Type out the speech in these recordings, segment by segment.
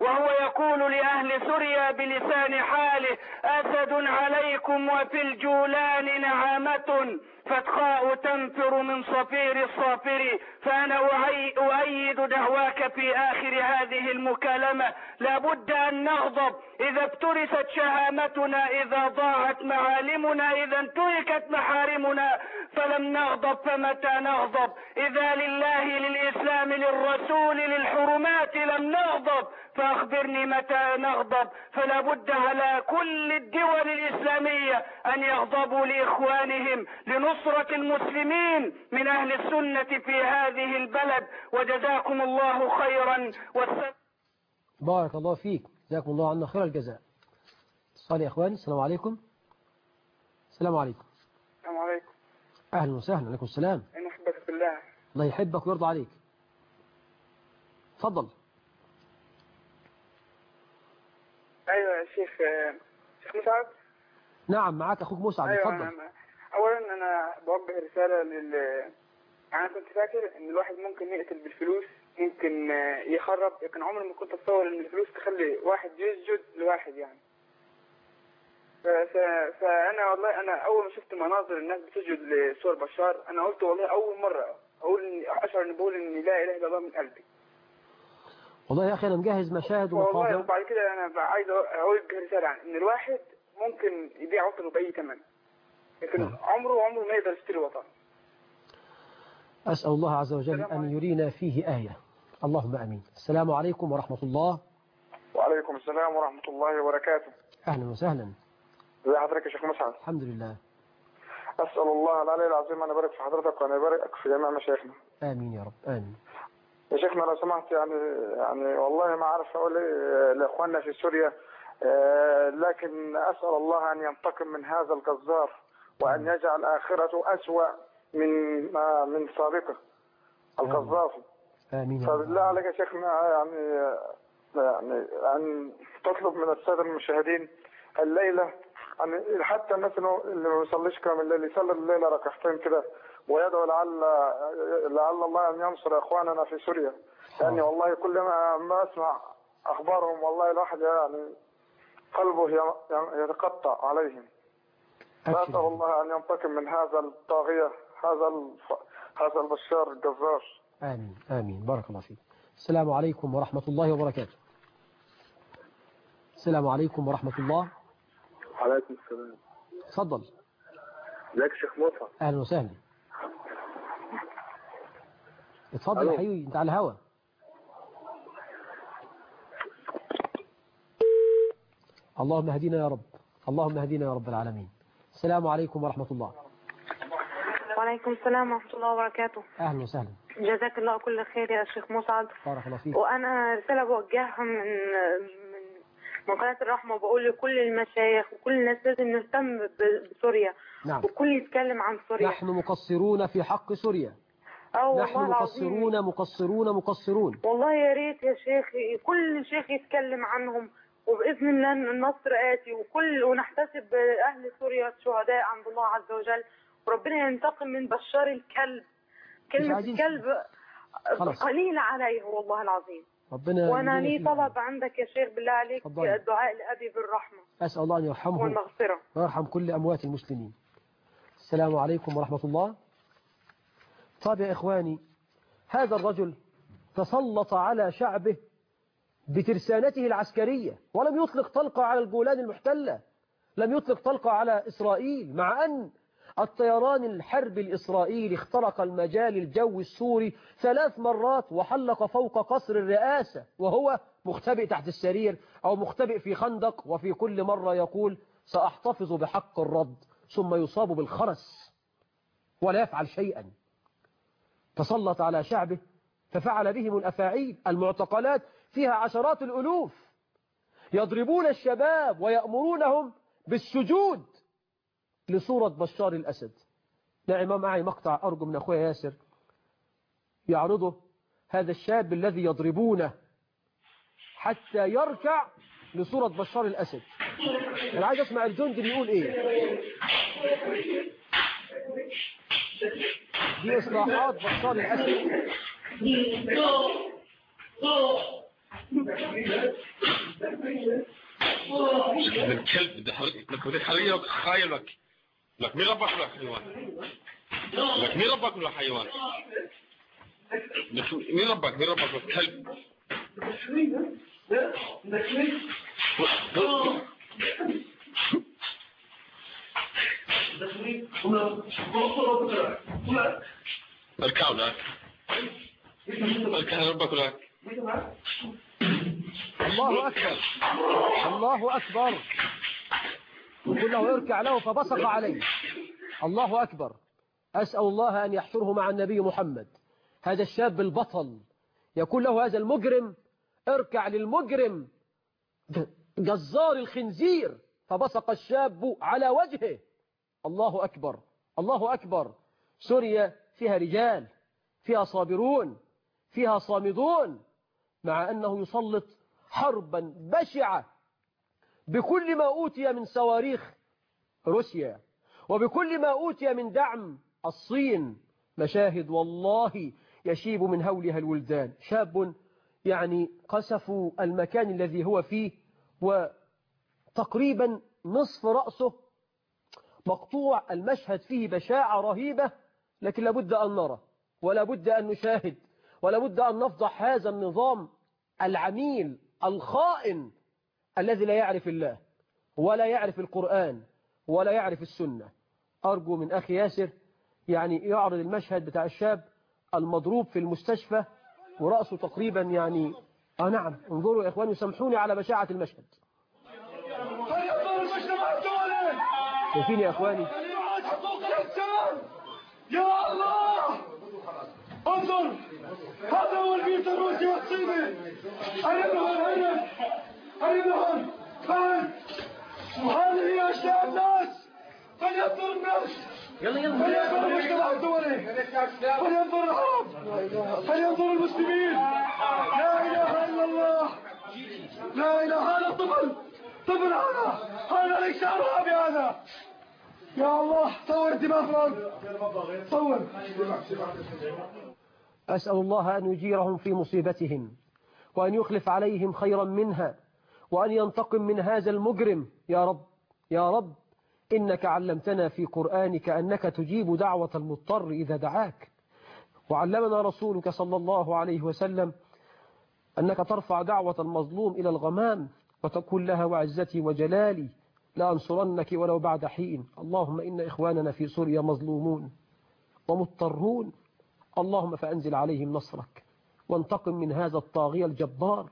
وهو يقول لأهل سوريا بلسان حاله أسد عليكم وفي الجولان نعامة فتخاء تنفر من صفير الصافر فأنا أؤيد دعواك في آخر هذه المكالمة. لابد أن نغضب. إذا ابترست شهامتنا إذا ضاعت معالمنا إذا انتهكت محارمنا فلم نغضب فمتى نغضب؟ إذا لله للإسلام للرسول للحرمات لم نغضب فأخبرني متى نغضب. فلا بد على كل الدول الإسلامية أن يغضبوا لإخوانهم لنصرة المسلمين من أهل السنة في هذه البلد. وجزاكم الله خيرا. والسلام بارك الله فيك. جزاكم الله عنا خير الجزاء. اتصال يا اخواني السلام عليكم. السلام عليكم. السلام عليكم. أهلا وسهلا. عليكم السلام. أنا احبك في الله يحبك ويرضى عليك. تفضل. أيوه يا شيخ شيخ مسعد؟ نعم معاك أخوك مسعد أيوه اتفضل. أنا اولا أنا بوجه رسالة لل أنا كنت فاكر إن الواحد ممكن يقتل بالفلوس ممكن يخرب لكن عمري ما كنت أتصور إن الفلوس تخلي واحد يسجد لواحد يعني. ف... ف... فأنا والله أنا أول ما شفت مناظر الناس بتسجد لصور بشار أنا قلت والله أول مرة أقول اشعر ان بقول إن لا إله إلا الله من قلبي. والله يا أخي أنا مجهز مشاهد والله ومقاطع وبعد كده أنا عايز اوجه رسالة إن الواحد ممكن يبيع وطنه باي ثمن لكن نعم. عمره عمره ما يقدر يشتري وطن. أسأل الله عز وجل أن. يرينا فيه آية. اللهم آمين. السلام عليكم ورحمة الله. وعليكم السلام ورحمة الله وبركاته. أهلا وسهلا. ازي حضرتك يا شيخ مسعد الحمد لله. أسأل الله العلي العظيم أن يبارك في حضرتك وأن يبارك في جميع مشايخنا. آمين يا رب آمين. يا شيخنا لو سمحت يعني يعني والله ما عارف أقول إيه لإخواننا في سوريا آه، لكن أسأل الله أن ينتقم من هذا الجزار وأن يجعل آخرته أسوأ من ما من سابقه القذافي آمين يا رب. فبالله عليك يا شيخنا يعني يعني أن تطلب من السادة المشاهدين الليلة يعني حتى الناس اللي ما بيصليش كامل الليل يصلي الليلة ركعتين كده. ويدعو لعل لعل الله أن ينصر إخواننا في سوريا. يعني والله كل ما ما أسمع أخبارهم والله الواحد يعني قلبه يتقطع عليهم. أبشر. الله أن ينتقم من هذا الطاغية هذا الف... هذا البشار الجزار آمين. آمين. بارك الله فيك. السلام عليكم ورحمة الله وبركاته. السلام عليكم ورحمة الله وعليكم السلام. تفضل ازيك يا شيخ مصعب أهلا وسهلا. اتفضل. يا حبيبي انت على الهوا. اللهم اهدنا يا رب اللهم اهدنا يا رب العالمين. السلام عليكم ورحمة الله. وعليكم السلام ورحمة الله وبركاته. أهلا وسهلا. جزاك الله كل خير يا شيخ مسعد بارك الله فيك. وأنا رسالة بوجهها من من قناة الرحمة وبقول لكل المشايخ وكل الناس لازم نهتم بسوريا. نعم. وكل يتكلم عن سوريا. نحن مقصرون في حق سوريا. والله نحن العظيم. مقصرون مقصرون مقصرون. والله يا ريت يا شيخ كل شيخ يتكلم عنهم. وبإذن الله النصر آتي وكل ونحتسب أهل سوريا شهداء عند الله عز وجل. وربنا ينتقم من بشار الكلب. كلمة عايزين- الكلب. قليلة عليه والله العظيم. ربنا يهدينا لي. طلب عندك يا شيخ بالله عليك اتفضلي. الدعاء لأبي بالرحمة أسأل الله أن يرحمه والمغفرة ويرحم كل أموات المسلمين السلام عليكم ورحمة الله طيب يا إخواني هذا الرجل تسلط على شعبه بترسانته العسكرية ولم يطلق طلقة على الجولان المحتلة لم يطلق طلقة على إسرائيل مع أن الطيران الحرب الإسرائيلي اخترق المجال الجوي السوري ثلاث مرات وحلق فوق قصر الرئاسة وهو مختبئ تحت السرير أو مختبئ في خندق وفي كل مرة يقول سأحتفظ بحق الرد ثم يصاب بالخرس ولا يفعل شيئا. تسلط على شعبه ففعل بهم الأفاعيل المعتقلات فيها عشرات الألوف. يضربون الشباب ويأمرونهم بالسجود. لصورة بشار الأسد. نعم معي مقطع أرجو من أخويا ياسر. يعرضه هذا الشاب الذي يضربونه حتى يركع لصورة بشار الأسد. أنا عايز أسمع الجندي بيقول إيه. دي إصلاحات بشار الأسد. الكلب بدي حرية لك بدي حرية خايل لك مين ربك ولا حيوان؟ لك مين ربك ولا حيوان؟ مين ربك؟ مين ربك ولا كلب اركع ربك الله أكبر. الله أكبر. يقول له اركع له فبصق عليه. الله أكبر. أسأل الله أن يحشره مع النبي محمد. هذا الشاب البطل يقول له هذا المجرم اركع للمجرم. جزار الخنزير. فبصق الشاب على وجهه. الله أكبر. الله أكبر. سوريا فيها رجال فيها صابرون فيها صامدون مع أنه يسلط حربا بشعة. بكل ما أوتي من صواريخ روسيا وبكل ما أوتي من دعم الصين مشاهد والله يشيب من هولها الولدان. شاب يعني قسفوا المكان الذي هو فيه وتقريبا نصف رأسه مقطوع المشهد فيه بشاعة رهيبة لكن لابد أن نرى ولا بد أن نشاهد ولا بد أن نفضح هذا النظام العميل الخائن الذي لا يعرف الله ولا يعرف القرآن ولا يعرف السنة. أرجو من أخي ياسر يعني يعرض المشهد بتاع الشاب المضروب في المستشفى ورأسه تقريبا يعني آه نعم انظروا يا إخواني سامحوني على بشاعة المشهد. شايفين يا إخواني؟ يا الله! انظر هذا هو البيت الروسي والصيني. ابنهم ابنهم أين وهذه هي أشياء الناس فلينظر الناس فلينظر المجتمع الدولي فلينظر العرب فلينظر المسلمين لا إله إلا الله لا إله هذا الطفل طفل هذا هذا ليس أرهابي هذا يا الله صور دماغ الأرض صور أسأل الله أن يجيرهم في مصيبتهم وأن يخلف عليهم خيرا منها. وأن ينتقم من هذا المجرم. يا رب يا رب إنك علمتنا في قرآنك أنك تجيب دعوة المضطر إذا دعاك. وعلمنا رسولك صلى الله عليه وسلم أنك ترفع دعوة المظلوم إلى الغمام وتقول لها وعزتي وجلالي لأنصرنك ولو بعد حين. اللهم إن إخواننا في سوريا مظلومون ومضطرون. اللهم فأنزل عليهم نصرك. وانتقم من هذا الطاغية الجبار.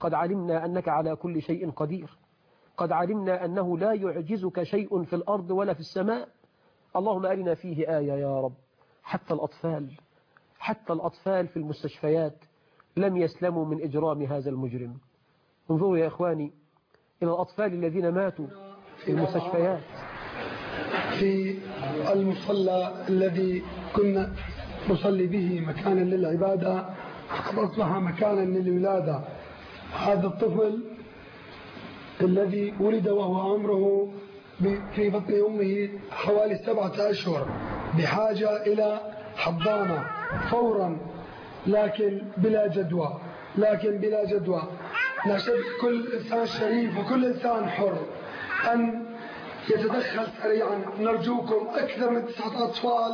قد علمنا أنك على كل شيء قدير. قد علمنا أنه لا يعجزك شيء في الأرض ولا في السماء. اللهم أرنا فيه آية يا رب. حتى الأطفال حتى الأطفال في المستشفيات لم يسلموا من إجرام هذا المجرم. انظروا يا إخواني إلى الأطفال الذين ماتوا في المستشفيات. في المصلى الذي كنا نصلي به مكانا للعبادة أصبح مكانا للولادة. هذا الطفل الذي ولد وهو عمره في بطن أمه حوالي سبعة أشهر بحاجة إلى حضانة فورا لكن بلا جدوى لكن بلا جدوى. نشد كل إنسان شريف وكل إنسان حر. أن يتدخل سريعا نرجوكم أكثر من تسعة أطفال.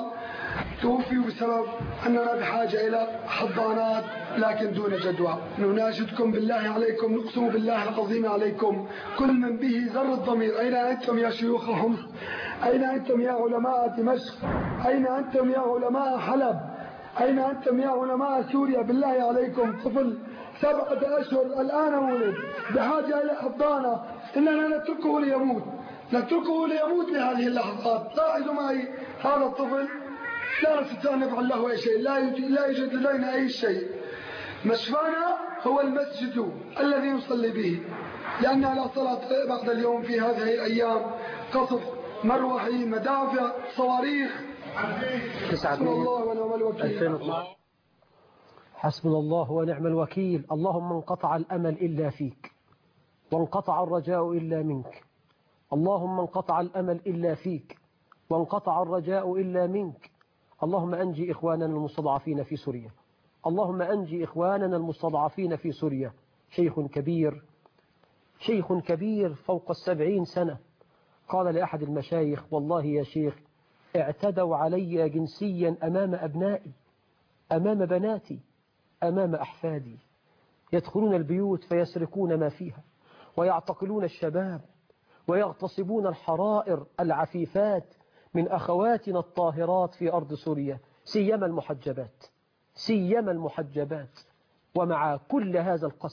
توفيوا بسبب أننا بحاجة إلى حضانات لكن دون جدوى. نناشدكم بالله عليكم نقسم بالله العظيم عليكم. كل من به ذر الضمير. أين أنتم يا شيوخ حمص أين أنتم يا علماء دمشق؟ أين أنتم يا علماء حلب؟ أين أنتم يا علماء سوريا؟ بالله عليكم طفل سبعة أشهر الآن ولد بحاجة إلى حضانة. إننا نتركه ليموت. نتركه ليموت لهذه اللحظات لاحظوا معي هذا الطفل؟ لا نستطيع أن نفعل له أي شيء. لا يوجد, لا يوجد لدينا أي شيء. مشفانا هو المسجد الذي نصلي به. لأن لا صلاة بعد اليوم في هذه الأيام قصف مروحي مدافع صواريخ. حسبنا الله ونعم الوكيل. حسبنا الله ونعم الوكيل. اللهم انقطع الأمل إلا فيك وانقطع الرجاء إلا منك. اللهم انقطع الأمل إلا فيك وانقطع الرجاء إلا منك. اللهم أنجي إخواننا المستضعفين في سوريا. اللهم أنجي إخواننا المستضعفين في سوريا. شيخ كبير شيخ كبير فوق السبعين سنة. قال لأحد المشايخ والله يا شيخ اعتدوا علي جنسيا أمام أبنائي أمام بناتي أمام أحفادي. يدخلون البيوت فيسرقون ما فيها ويعتقلون الشباب ويغتصبون الحرائر العفيفات من أخواتنا الطاهرات في أرض سوريا سيما المحجبات سيما المحجبات ومع كل هذا القسم